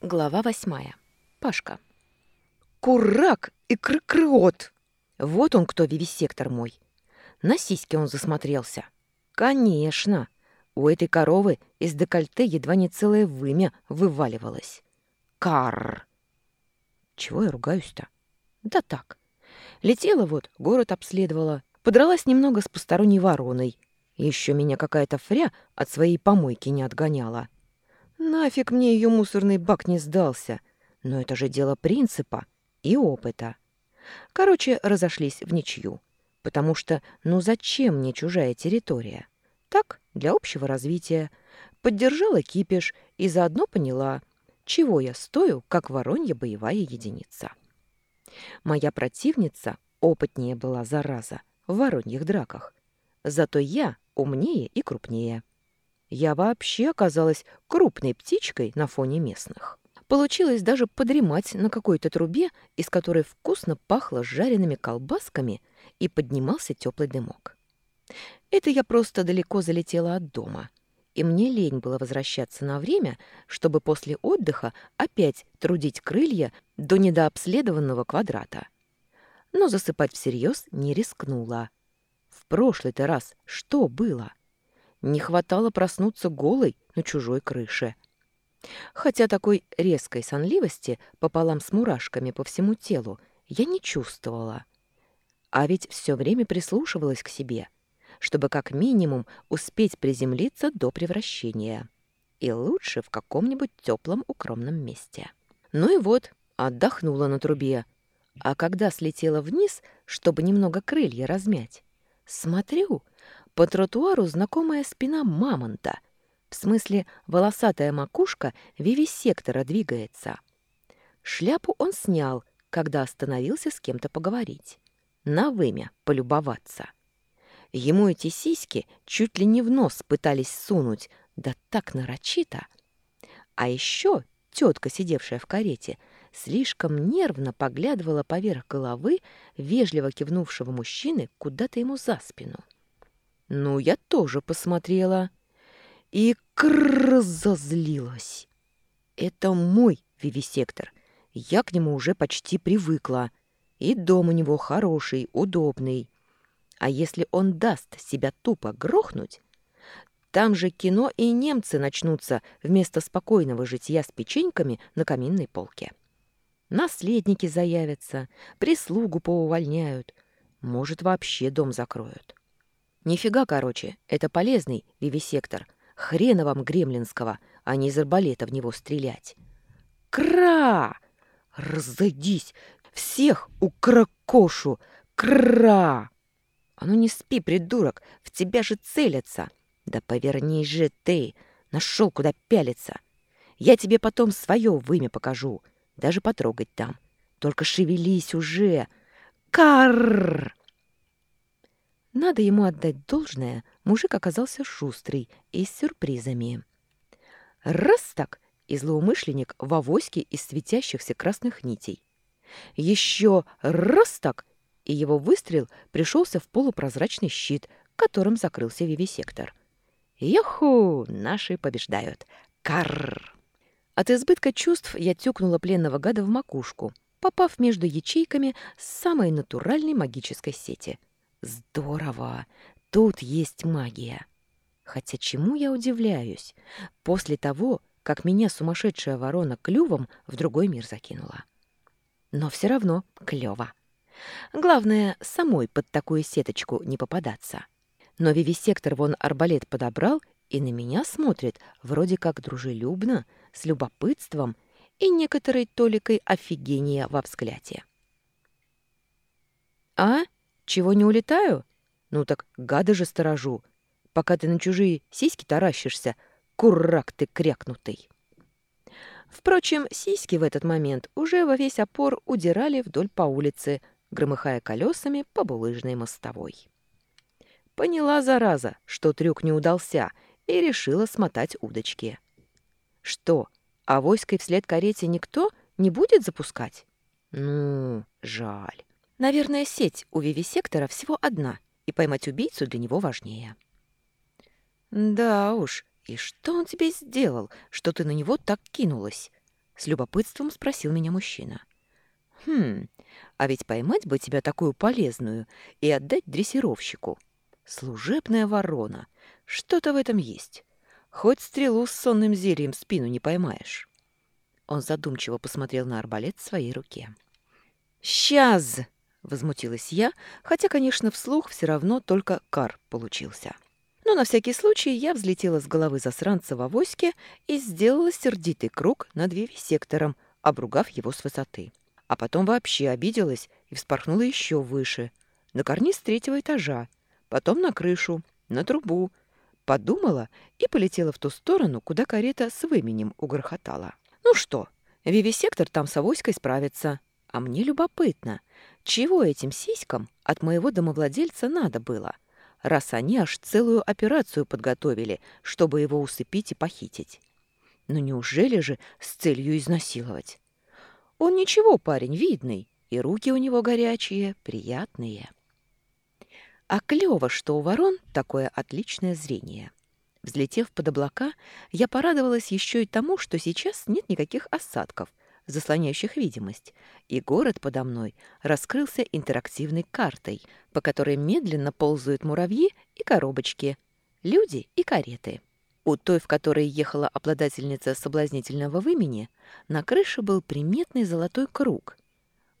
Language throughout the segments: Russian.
Глава восьмая. Пашка. Курак и крыкрот! Вот он кто, вивисектор мой. На сиськи он засмотрелся. Конечно, у этой коровы из декольте едва не целое вымя вываливалось. Карр! Чего я ругаюсь-то? Да так. Летела вот, город обследовала, подралась немного с посторонней вороной. Еще меня какая-то фря от своей помойки не отгоняла. Нафиг мне ее мусорный бак не сдался. Но это же дело принципа и опыта. Короче, разошлись в ничью. Потому что, ну зачем мне чужая территория? Так, для общего развития. Поддержала кипиш и заодно поняла, чего я стою, как воронья боевая единица. Моя противница опытнее была, зараза, в вороньих драках. Зато я умнее и крупнее. Я вообще оказалась крупной птичкой на фоне местных. Получилось даже подремать на какой-то трубе, из которой вкусно пахло жареными колбасками и поднимался теплый дымок. Это я просто далеко залетела от дома, и мне лень было возвращаться на время, чтобы после отдыха опять трудить крылья до недообследованного квадрата. Но засыпать всерьез не рискнула. В прошлый-то раз что было? Не хватало проснуться голой на чужой крыше. Хотя такой резкой сонливости пополам с мурашками по всему телу я не чувствовала. А ведь все время прислушивалась к себе, чтобы как минимум успеть приземлиться до превращения. И лучше в каком-нибудь теплом укромном месте. Ну и вот, отдохнула на трубе. А когда слетела вниз, чтобы немного крылья размять, смотрю — по тротуару знакомая спина мамонта. В смысле, волосатая макушка вивисектора двигается. Шляпу он снял, когда остановился с кем-то поговорить. На вымя полюбоваться. Ему эти сиськи чуть ли не в нос пытались сунуть, да так нарочито. А еще тетка, сидевшая в карете, слишком нервно поглядывала поверх головы вежливо кивнувшего мужчины куда-то ему за спину. Ну, я тоже посмотрела. И крррр зазлилась. Это мой вивисектор. Я к нему уже почти привыкла. И дом у него хороший, удобный. А если он даст себя тупо грохнуть, там же кино и немцы начнутся вместо спокойного житья с печеньками на каминной полке. Наследники заявятся, прислугу поувольняют, может, вообще дом закроют. Нифига, короче, это полезный вивисектор. Хрена вам гремлинского, а не из арбалета в него стрелять. Кра! Разойдись! Всех укракошу! Кра! А ну не спи, придурок, в тебя же целятся. Да повернись же ты, нашел куда пялиться. Я тебе потом свое вымя покажу, даже потрогать там. Только шевелись уже. Карр! Надо ему отдать должное, мужик оказался шустрый и с сюрпризами. Раз так, и злоумышленник в авоське из светящихся красных нитей. Еще раз так, и его выстрел пришелся в полупрозрачный щит, которым закрылся вивисектор. Яху! Наши побеждают! Карр! От избытка чувств я тюкнула пленного гада в макушку, попав между ячейками самой натуральной магической сети — Здорово! Тут есть магия. Хотя чему я удивляюсь? После того, как меня сумасшедшая ворона клювом в другой мир закинула. Но все равно клёво. Главное, самой под такую сеточку не попадаться. Но вивисектор вон арбалет подобрал и на меня смотрит вроде как дружелюбно, с любопытством и некоторой толикой офигения во взгляде. «А?» Чего не улетаю? Ну так гада же сторожу. Пока ты на чужие сиськи таращишься, курак ты крякнутый. Впрочем, сиськи в этот момент уже во весь опор удирали вдоль по улице, громыхая колесами по булыжной мостовой. Поняла, зараза, что трюк не удался, и решила смотать удочки. Что, а войской вслед карете никто не будет запускать? Ну, жаль. Наверное, сеть у вивисектора всего одна, и поймать убийцу для него важнее. Да уж, и что он тебе сделал, что ты на него так кинулась? С любопытством спросил меня мужчина. «Хм, а ведь поймать бы тебя такую полезную и отдать дрессировщику. Служебная ворона. Что-то в этом есть. Хоть стрелу с сонным зельем спину не поймаешь». Он задумчиво посмотрел на арбалет в своей руке. «Сейчас!» — возмутилась я, хотя, конечно, вслух все равно только кар получился. Но на всякий случай я взлетела с головы засранца в авоське и сделала сердитый круг над вивисектором, обругав его с высоты. А потом вообще обиделась и вспорхнула еще выше, на карниз третьего этажа, потом на крышу, на трубу. Подумала и полетела в ту сторону, куда карета с выменем угрохотала. Ну что, вивисектор там с авоськой справится. А мне любопытно, чего этим сиськам от моего домовладельца надо было, раз они аж целую операцию подготовили, чтобы его усыпить и похитить. Ну неужели же с целью изнасиловать? Он ничего, парень, видный, и руки у него горячие, приятные. А клёво, что у ворон такое отличное зрение. Взлетев под облака, я порадовалась еще и тому, что сейчас нет никаких осадков, заслоняющих видимость, и город подо мной раскрылся интерактивной картой, по которой медленно ползают муравьи и коробочки, люди и кареты. У той, в которой ехала обладательница соблазнительного вымени, на крыше был приметный золотой круг.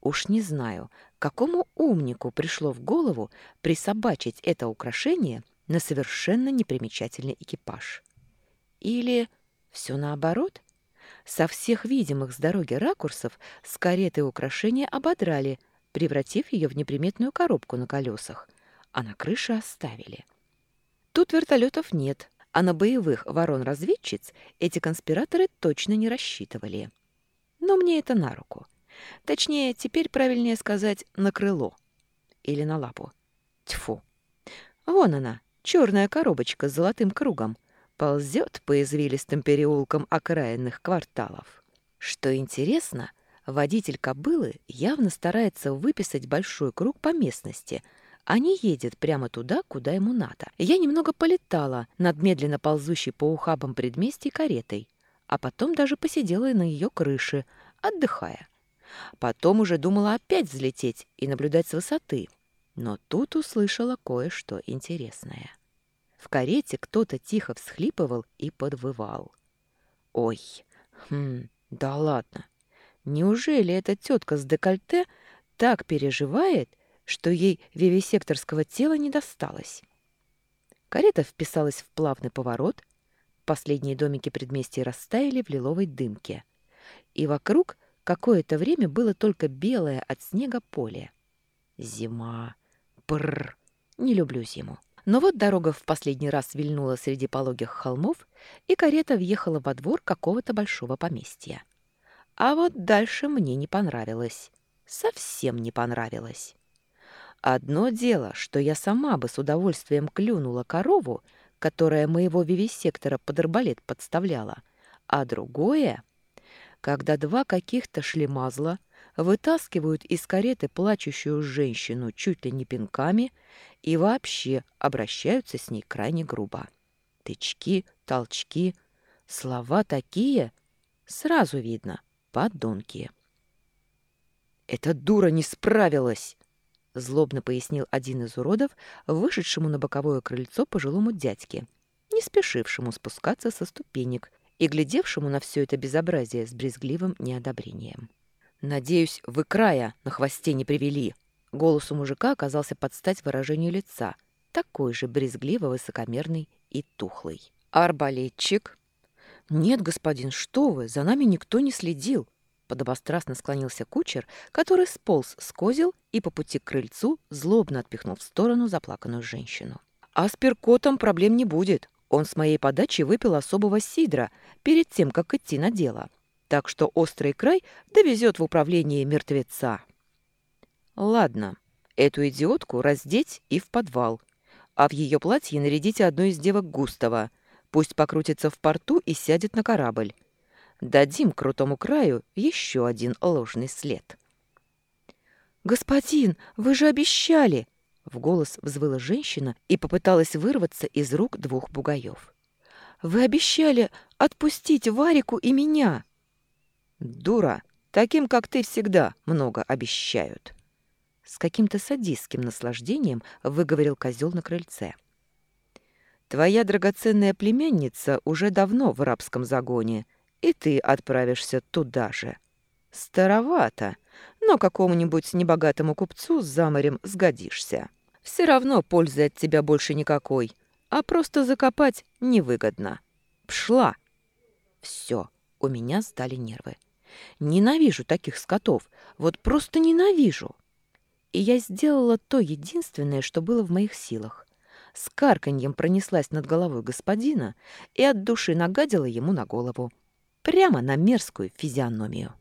Уж не знаю, какому умнику пришло в голову присобачить это украшение на совершенно непримечательный экипаж. Или все наоборот? Со всех видимых с дороги ракурсов с кареты украшения ободрали, превратив ее в неприметную коробку на колесах, а на крыше оставили. Тут вертолетов нет, а на боевых ворон-разведчиц эти конспираторы точно не рассчитывали. Но мне это на руку. Точнее, теперь правильнее сказать «на крыло» или «на лапу». Тьфу! Вон она, черная коробочка с золотым кругом, ползет по извилистым переулкам окраинных кварталов. Что интересно, водитель кобылы явно старается выписать большой круг по местности, а не едет прямо туда, куда ему надо. Я немного полетала над медленно ползущей по ухабам предместья каретой, а потом даже посидела на ее крыше, отдыхая. Потом уже думала опять взлететь и наблюдать с высоты, но тут услышала кое-что интересное. В карете кто-то тихо всхлипывал и подвывал. «Ой, хм, да ладно. Неужели эта тетка с декольте так переживает, что ей вивисекторского тела не досталось?» Карета вписалась в плавный поворот, последние домики предместья растаяли в лиловой дымке, и вокруг какое-то время было только белое от снега поле. Зима. Бррр. Не люблю зиму. Но вот дорога в последний раз вильнула среди пологих холмов, и карета въехала во двор какого-то большого поместья. А вот дальше мне не понравилось. Совсем не понравилось. Одно дело, что я сама бы с удовольствием клюнула корову, которая моего вивисектора под арбалет подставляла, а другое, когда два каких-то шлемазла вытаскивают из кареты плачущую женщину чуть ли не пинками и вообще обращаются с ней крайне грубо. Тычки, толчки, слова такие, сразу видно, подонки. «Эта дура не справилась!» — злобно пояснил один из уродов, вышедшему на боковое крыльцо пожилому дядьке, не спешившему спускаться со ступенек и глядевшему на все это безобразие с брезгливым неодобрением. «Надеюсь, вы края на хвосте не привели». Голос у мужика оказался под стать выражению лица, такой же брезгливо-высокомерный и тухлый. «Арбалетчик?» «Нет, господин, что вы, за нами никто не следил», Подобострастно склонился кучер, который сполз с козел и по пути к крыльцу злобно отпихнул в сторону заплаканную женщину. «А с перкотом проблем не будет. Он с моей подачи выпил особого сидра перед тем, как идти на дело так что острый край довезет в управление мертвеца. Ладно, эту идиотку раздеть и в подвал, а в ее платье нарядите одну из девок Густава, пусть покрутится в порту и сядет на корабль. Дадим крутому краю еще один ложный след. «Господин, вы же обещали!» — в голос взвыла женщина и попыталась вырваться из рук двух бугаев. «Вы обещали отпустить Варику и меня!» Дура, таким, как ты, всегда много обещают. С каким-то садистским наслаждением выговорил козел на крыльце. Твоя драгоценная племянница уже давно в рабском загоне, и ты отправишься туда же. Старовато, но какому-нибудь небогатому купцу с заморем сгодишься. Все равно пользы от тебя больше никакой, а просто закопать невыгодно. Пшла. Все, у меня стали нервы. Ненавижу таких скотов, вот просто ненавижу. И я сделала то единственное, что было в моих силах с карканьем пронеслась над головой господина и от души нагадила ему на голову. Прямо на мерзкую физиономию.